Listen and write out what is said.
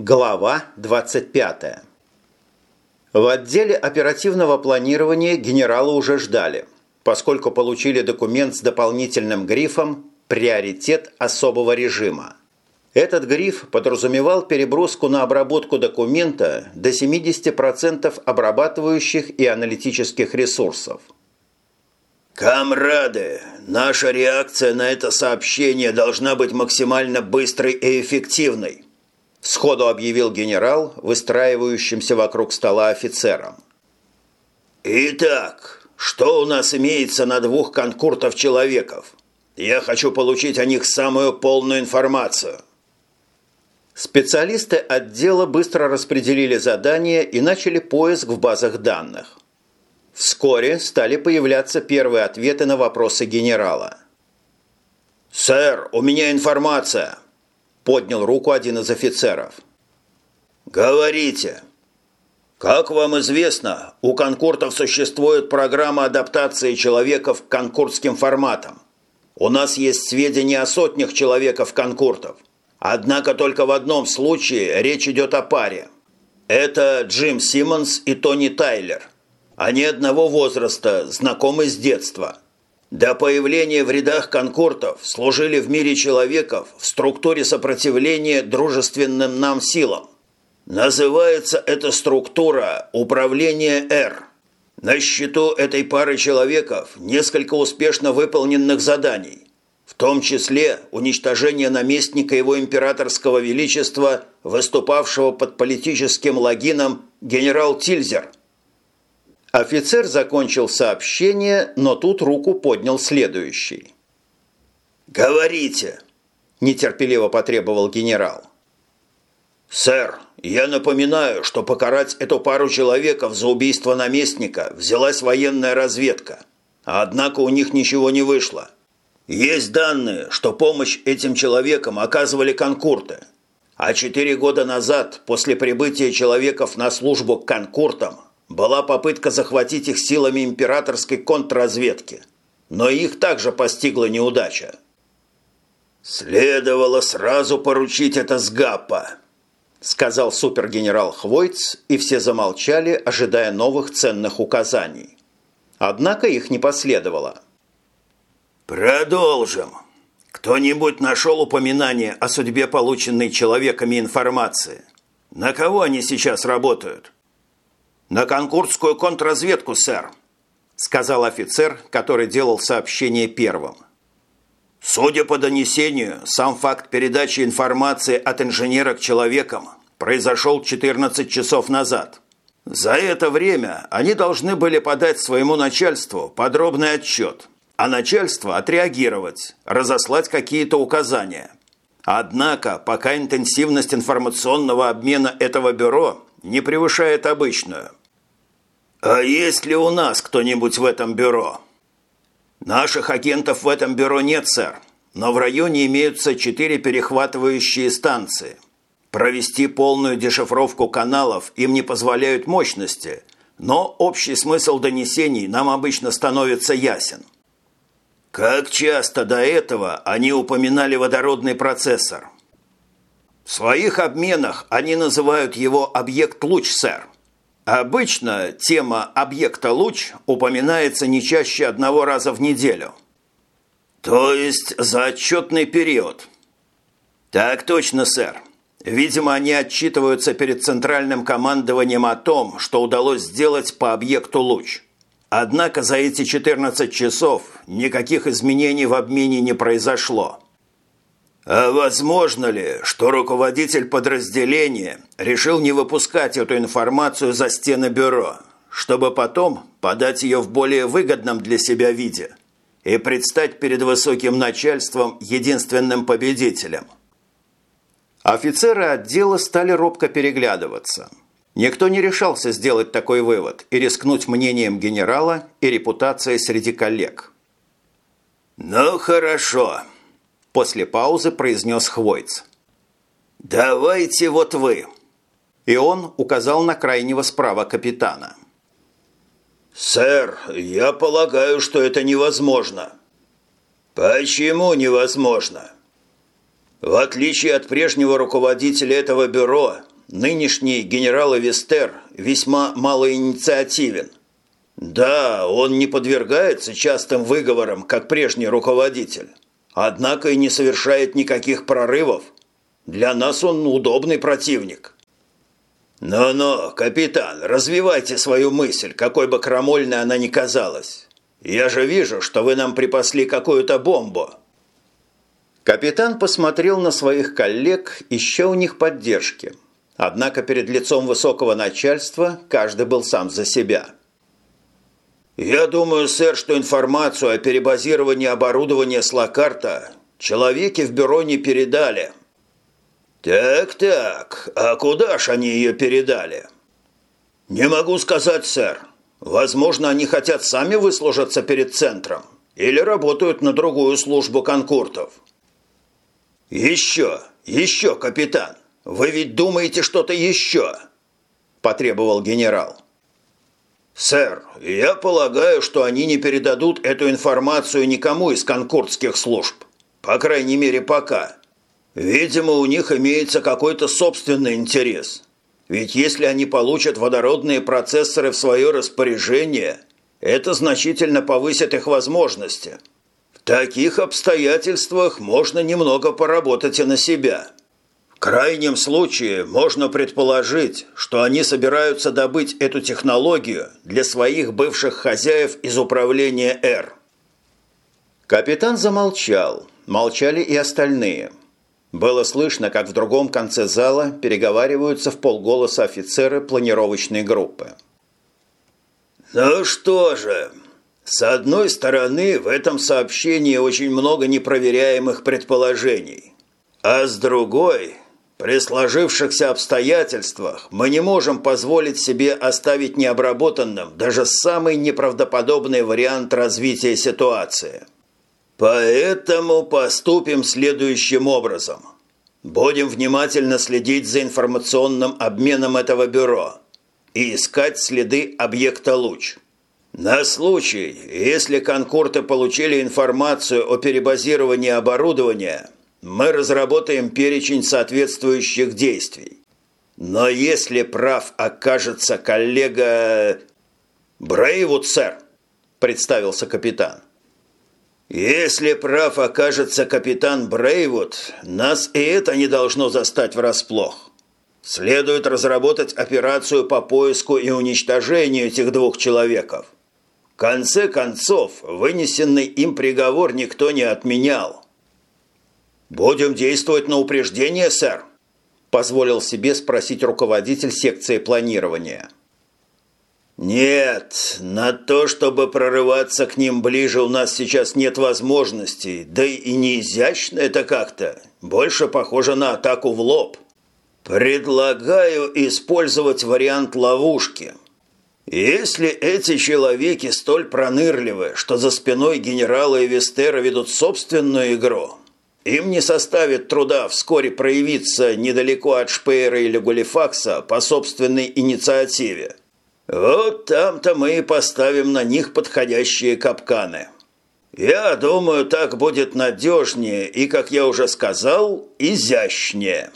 Глава 25. В отделе оперативного планирования генерала уже ждали, поскольку получили документ с дополнительным грифом «Приоритет особого режима». Этот гриф подразумевал переброску на обработку документа до 70% обрабатывающих и аналитических ресурсов. «Камрады, наша реакция на это сообщение должна быть максимально быстрой и эффективной», сходу объявил генерал, выстраивающимся вокруг стола офицерам. «Итак, что у нас имеется на двух конкуртов человеков? Я хочу получить о них самую полную информацию». Специалисты отдела быстро распределили задания и начали поиск в базах данных. Вскоре стали появляться первые ответы на вопросы генерала. «Сэр, у меня информация!» Поднял руку один из офицеров. «Говорите. Как вам известно, у конкуртов существует программа адаптации человеков к конкуртским форматам. У нас есть сведения о сотнях человеков конкуртов. Однако только в одном случае речь идет о паре. Это Джим Симмонс и Тони Тайлер. Они одного возраста, знакомы с детства – до появления в рядах конкуртов служили в мире человеков в структуре сопротивления дружественным нам силам. Называется эта структура «Управление Р». На счету этой пары человеков несколько успешно выполненных заданий, в том числе уничтожение наместника его императорского величества, выступавшего под политическим логином генерал Тильзер – Офицер закончил сообщение, но тут руку поднял следующий. «Говорите!» – нетерпеливо потребовал генерал. «Сэр, я напоминаю, что покарать эту пару человеков за убийство наместника взялась военная разведка. Однако у них ничего не вышло. Есть данные, что помощь этим человекам оказывали конкурты. А четыре года назад, после прибытия человеков на службу к конкуртам, была попытка захватить их силами императорской контрразведки, но их также постигла неудача. «Следовало сразу поручить это с Гаппа», – сказал супергенерал Хвойц, и все замолчали, ожидая новых ценных указаний. Однако их не последовало. «Продолжим. Кто-нибудь нашел упоминание о судьбе полученной человеками информации? На кого они сейчас работают?» «На конкурсскую контрразведку, сэр», – сказал офицер, который делал сообщение первым. «Судя по донесению, сам факт передачи информации от инженера к человекам произошел 14 часов назад. За это время они должны были подать своему начальству подробный отчет, а начальство отреагировать, разослать какие-то указания. Однако, пока интенсивность информационного обмена этого бюро не превышает обычную, «А есть ли у нас кто-нибудь в этом бюро?» «Наших агентов в этом бюро нет, сэр, но в районе имеются четыре перехватывающие станции. Провести полную дешифровку каналов им не позволяют мощности, но общий смысл донесений нам обычно становится ясен». «Как часто до этого они упоминали водородный процессор?» «В своих обменах они называют его объект «Луч», сэр». Обычно тема объекта «Луч» упоминается не чаще одного раза в неделю. То есть за отчетный период. Так точно, сэр. Видимо, они отчитываются перед центральным командованием о том, что удалось сделать по объекту «Луч». Однако за эти 14 часов никаких изменений в обмене не произошло. А возможно ли, что руководитель подразделения решил не выпускать эту информацию за стены бюро, чтобы потом подать ее в более выгодном для себя виде и предстать перед высоким начальством единственным победителем? Офицеры отдела стали робко переглядываться. Никто не решался сделать такой вывод и рискнуть мнением генерала и репутацией среди коллег. «Ну, хорошо», После паузы произнес Хвойц. «Давайте вот вы». И он указал на крайнего справа капитана. «Сэр, я полагаю, что это невозможно». «Почему невозможно?» В отличие от прежнего руководителя этого бюро, нынешний генерал Эвестер весьма малоинициативен. Да, он не подвергается частым выговорам, как прежний руководитель, однако и не совершает никаких прорывов. Для нас он удобный противник». «Но-но, капитан, развивайте свою мысль, какой бы крамольной она ни казалась. Я же вижу, что вы нам припасли какую-то бомбу». Капитан посмотрел на своих коллег, ища у них поддержки. Однако перед лицом высокого начальства каждый был сам за себя. «Я думаю, сэр, что информацию о перебазировании оборудования с Лакарта человеки в бюро не передали», «Так-так, а куда ж они ее передали?» «Не могу сказать, сэр. Возможно, они хотят сами выслужиться перед центром или работают на другую службу конкуртов». «Еще, еще, капитан! Вы ведь думаете что-то еще?» – потребовал генерал. «Сэр, я полагаю, что они не передадут эту информацию никому из конкурдских служб. По крайней мере, пока. Видимо, у них имеется какой-то собственный интерес. Ведь если они получат водородные процессоры в свое распоряжение, это значительно повысит их возможности. В таких обстоятельствах можно немного поработать и на себя. Крайнем случае можно предположить, что они собираются добыть эту технологию для своих бывших хозяев из управления «Р». Капитан замолчал. Молчали и остальные – было слышно, как в другом конце зала переговариваются в полголоса офицеры планировочной группы. «Ну что же, с одной стороны, в этом сообщении очень много непроверяемых предположений, а с другой, при сложившихся обстоятельствах мы не можем позволить себе оставить необработанным даже самый неправдоподобный вариант развития ситуации – Поэтому поступим следующим образом. Будем внимательно следить за информационным обменом этого бюро и искать следы объекта «Луч». На случай, если конкурты получили информацию о перебазировании оборудования, мы разработаем перечень соответствующих действий. Но если прав окажется коллега... «Брейвуд, сэр», – представился капитан. «Если прав окажется капитан Брейвуд, нас и это не должно застать врасплох. Следует разработать операцию по поиску и уничтожению этих двух человеков. В конце концов, вынесенный им приговор никто не отменял». «Будем действовать на упреждение, сэр», – позволил себе спросить руководитель секции планирования. «Нет, на то, чтобы прорываться к ним ближе, у нас сейчас нет возможностей, да и не изящно это как-то, больше похоже на атаку в лоб. Предлагаю использовать вариант ловушки. Если эти человеки столь пронырливы, что за спиной генерала Эвестера ведут собственную игру, им не составит труда вскоре проявиться недалеко от Шпейра или Гулифакса по собственной инициативе». Вот там-то мы и поставим на них подходящие капканы. Я думаю, так будет надежнее и, как я уже сказал, изящнее».